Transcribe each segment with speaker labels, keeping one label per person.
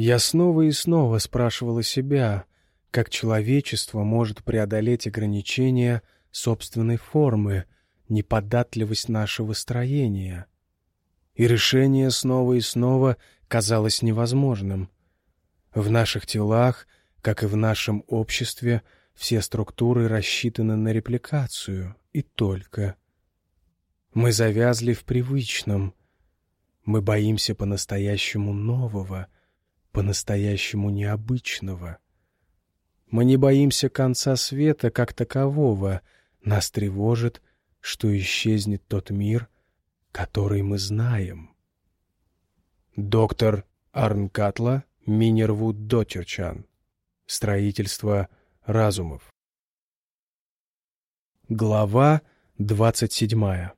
Speaker 1: Я снова и снова спрашивала себя, как человечество может преодолеть ограничения собственной формы, неподатливость нашего строения. И решение снова и снова казалось невозможным. В наших телах, как и в нашем обществе, все структуры рассчитаны на репликацию, и только. Мы завязли в привычном. Мы боимся по-настоящему нового, по-настоящему необычного. Мы не боимся конца света как такового. Нас тревожит, что исчезнет тот мир, который мы знаем. Доктор Арнкатла Минервуд Дотерчан. Строительство разумов. Глава двадцать седьмая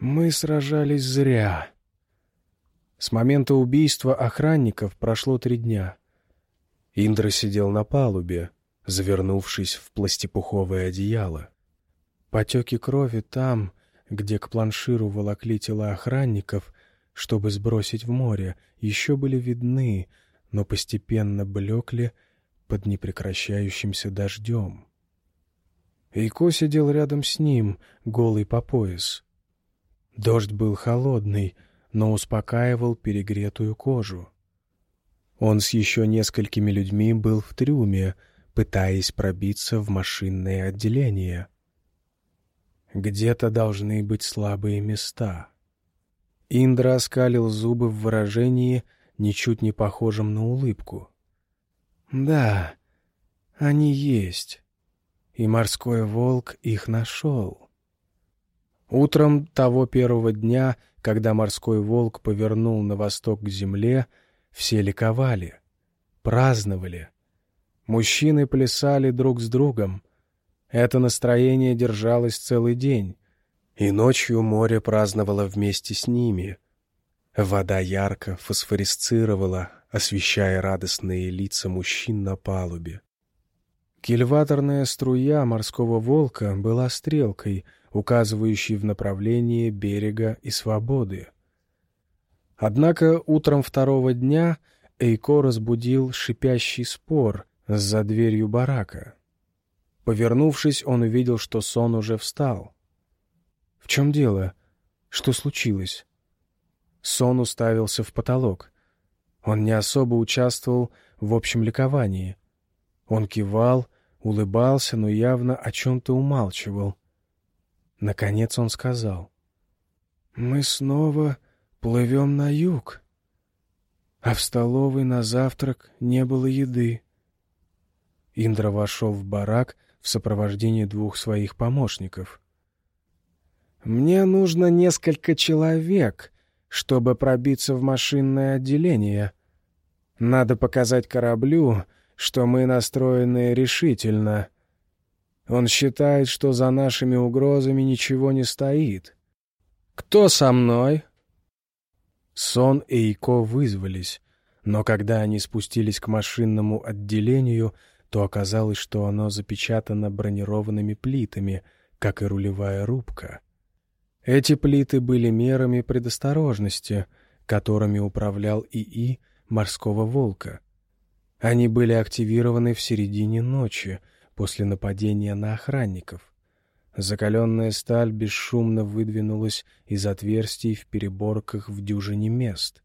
Speaker 1: Мы сражались зря. С момента убийства охранников прошло три дня. Индра сидел на палубе, завернувшись в пластипуховое одеяло. Потеки крови там, где к планширу волокли тела охранников, чтобы сбросить в море, еще были видны, но постепенно блекли под непрекращающимся дождем. Эйко сидел рядом с ним, голый по пояс. Дождь был холодный, но успокаивал перегретую кожу. Он с еще несколькими людьми был в трюме, пытаясь пробиться в машинное отделение. Где-то должны быть слабые места. Индра оскалил зубы в выражении, ничуть не похожем на улыбку. «Да, они есть, и морской волк их нашел». Утром того первого дня, когда морской волк повернул на восток к земле, — все ликовали, праздновали. Мужчины плясали друг с другом. Это настроение держалось целый день, и ночью море праздновало вместе с ними. Вода ярко фосфорисцировала, освещая радостные лица мужчин на палубе. Кильваторная струя морского волка была стрелкой, указывающей в направлении берега и свободы. Однако утром второго дня Эйко разбудил шипящий спор за дверью барака. Повернувшись, он увидел, что сон уже встал. «В чем дело? Что случилось?» Сон уставился в потолок. Он не особо участвовал в общем ликовании. Он кивал, улыбался, но явно о чем-то умалчивал. Наконец он сказал. «Мы снова Плывем на юг. А в столовой на завтрак не было еды. Индра вошел в барак в сопровождении двух своих помощников. «Мне нужно несколько человек, чтобы пробиться в машинное отделение. Надо показать кораблю, что мы настроены решительно. Он считает, что за нашими угрозами ничего не стоит. Кто со мной?» Сон и Ико вызвались, но когда они спустились к машинному отделению, то оказалось, что оно запечатано бронированными плитами, как и рулевая рубка. Эти плиты были мерами предосторожности, которыми управлял ИИ «Морского волка». Они были активированы в середине ночи, после нападения на охранников. Закаленная сталь бесшумно выдвинулась из отверстий в переборках в дюжине мест.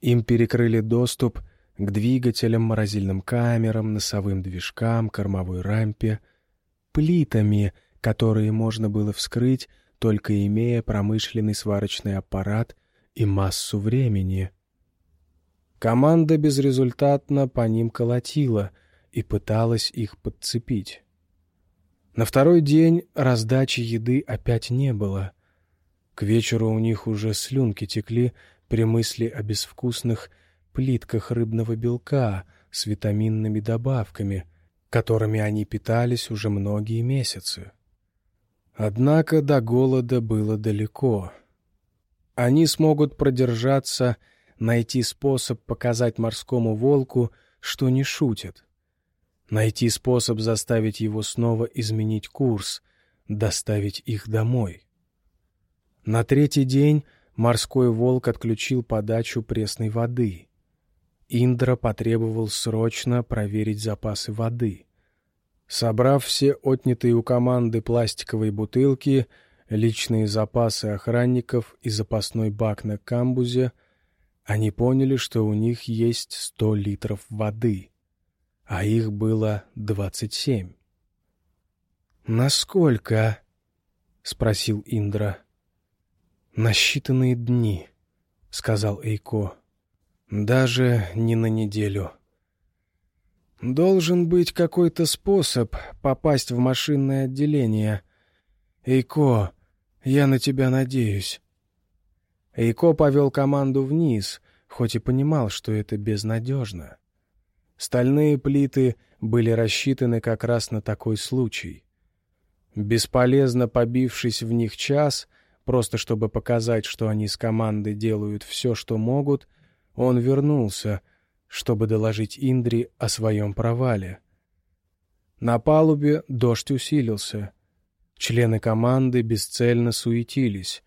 Speaker 1: Им перекрыли доступ к двигателям, морозильным камерам, носовым движкам, кормовой рампе, плитами, которые можно было вскрыть, только имея промышленный сварочный аппарат и массу времени. Команда безрезультатно по ним колотила и пыталась их подцепить. На второй день раздачи еды опять не было. К вечеру у них уже слюнки текли при мысли о безвкусных плитках рыбного белка с витаминными добавками, которыми они питались уже многие месяцы. Однако до голода было далеко. Они смогут продержаться, найти способ показать морскому волку, что не шутят — найти способ заставить его снова изменить курс, доставить их домой. На третий день морской волк отключил подачу пресной воды. Индра потребовал срочно проверить запасы воды. Собрав все отнятые у команды пластиковые бутылки, личные запасы охранников и запасной бак на камбузе, они поняли, что у них есть сто литров воды, а их было двадцать семь. «Насколько?» — спросил Индра. «На считанные дни», — сказал Эйко. «Даже не на неделю». «Должен быть какой-то способ попасть в машинное отделение. Эйко, я на тебя надеюсь». Эйко повел команду вниз, хоть и понимал, что это безнадежно. Стальные плиты были рассчитаны как раз на такой случай. Бесполезно побившись в них час, просто чтобы показать, что они с командой делают все, что могут, он вернулся, чтобы доложить Индри о своем провале. На палубе дождь усилился. Члены команды бесцельно суетились.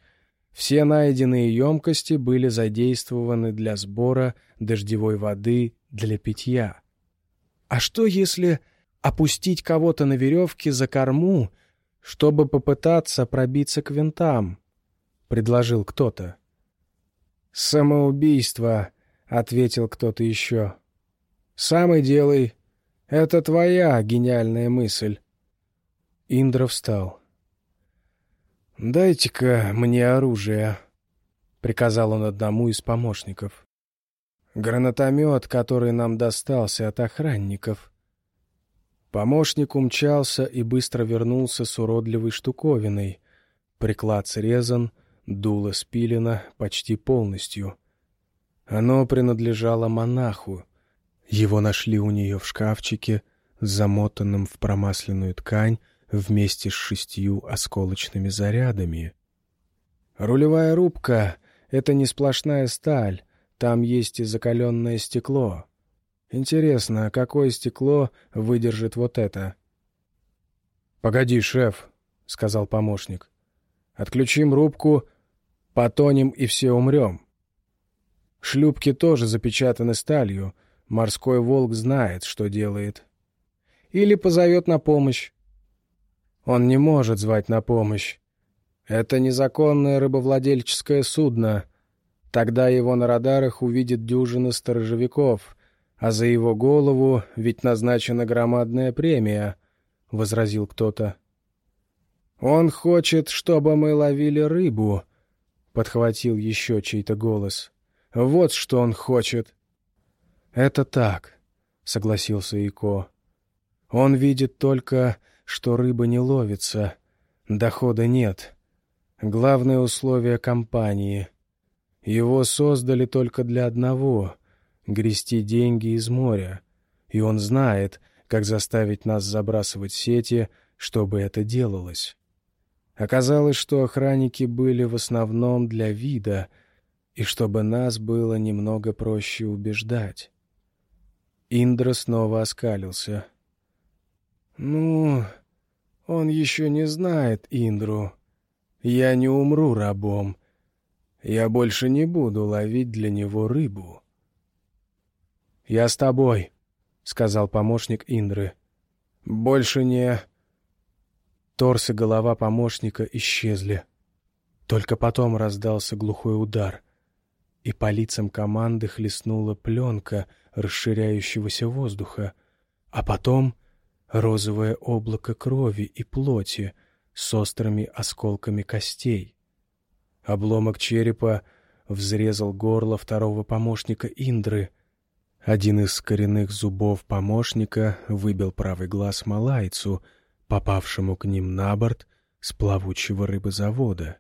Speaker 1: Все найденные емкости были задействованы для сбора дождевой воды для питья. А что, если опустить кого-то на веревке за корму, чтобы попытаться пробиться к винтам? — предложил кто-то. «Самоубийство», — ответил кто-то еще. «Сам и делай. Это твоя гениальная мысль». Индра встал. «Дайте-ка мне оружие», — приказал он одному из помощников. «Гранатомет, который нам достался от охранников». Помощник умчался и быстро вернулся с уродливой штуковиной. Приклад срезан, дуло спилено почти полностью. Оно принадлежало монаху. Его нашли у нее в шкафчике, замотанном в промасленную ткань, вместе с шестью осколочными зарядами. Рулевая рубка — это не сплошная сталь, там есть и закаленное стекло. Интересно, какое стекло выдержит вот это? — Погоди, шеф, — сказал помощник. — Отключим рубку, потонем и все умрем. Шлюпки тоже запечатаны сталью, морской волк знает, что делает. Или позовет на помощь. Он не может звать на помощь. Это незаконное рыбовладельческое судно. Тогда его на радарах увидит дюжина сторожевиков, а за его голову ведь назначена громадная премия, — возразил кто-то. «Он хочет, чтобы мы ловили рыбу», — подхватил еще чей-то голос. «Вот что он хочет». «Это так», — согласился Ико. «Он видит только что рыба не ловится, дохода нет. Главное условие компании. Его создали только для одного — грести деньги из моря, и он знает, как заставить нас забрасывать сети, чтобы это делалось. Оказалось, что охранники были в основном для вида, и чтобы нас было немного проще убеждать. Индра снова оскалился — «Ну, он еще не знает Индру. Я не умру рабом. Я больше не буду ловить для него рыбу». «Я с тобой», — сказал помощник Индры. «Больше не...» Торс и голова помощника исчезли. Только потом раздался глухой удар, и по лицам команды хлестнула пленка расширяющегося воздуха, а потом розовое облако крови и плоти с острыми осколками костей. Обломок черепа взрезал горло второго помощника Индры. Один из коренных зубов помощника выбил правый глаз малайцу, попавшему к ним на борт с плавучего рыбозавода.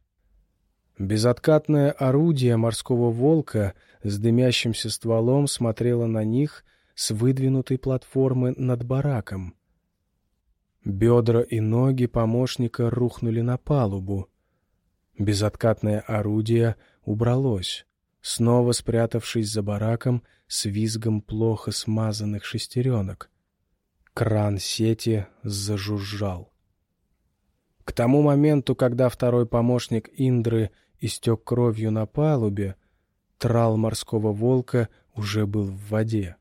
Speaker 1: Безоткатное орудие морского волка с дымящимся стволом смотрело на них с выдвинутой платформы над бараком. Бедра и ноги помощника рухнули на палубу. Безоткатное орудие убралось, снова спрятавшись за бараком с визгом плохо смазанных шестеренок. Кран сети зажужжал. К тому моменту, когда второй помощник Индры истек кровью на палубе, трал морского волка уже был в воде.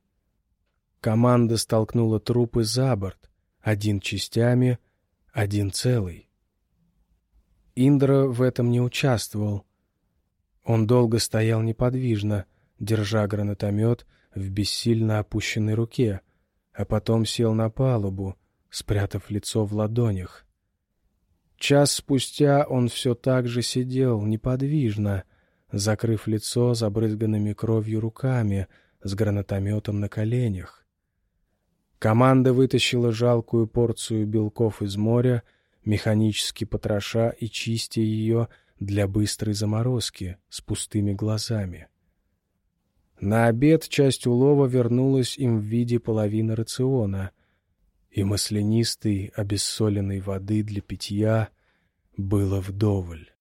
Speaker 1: Команда столкнула трупы за борт, один частями, один целый. Индра в этом не участвовал. Он долго стоял неподвижно, держа гранатомет в бессильно опущенной руке, а потом сел на палубу, спрятав лицо в ладонях. Час спустя он все так же сидел, неподвижно, закрыв лицо забрызганными кровью руками, с гранатометом на коленях. Команда вытащила жалкую порцию белков из моря, механически потроша и чистя ее для быстрой заморозки с пустыми глазами. На обед часть улова вернулась им в виде половины рациона, и маслянистой, обессоленной воды для питья было вдоволь.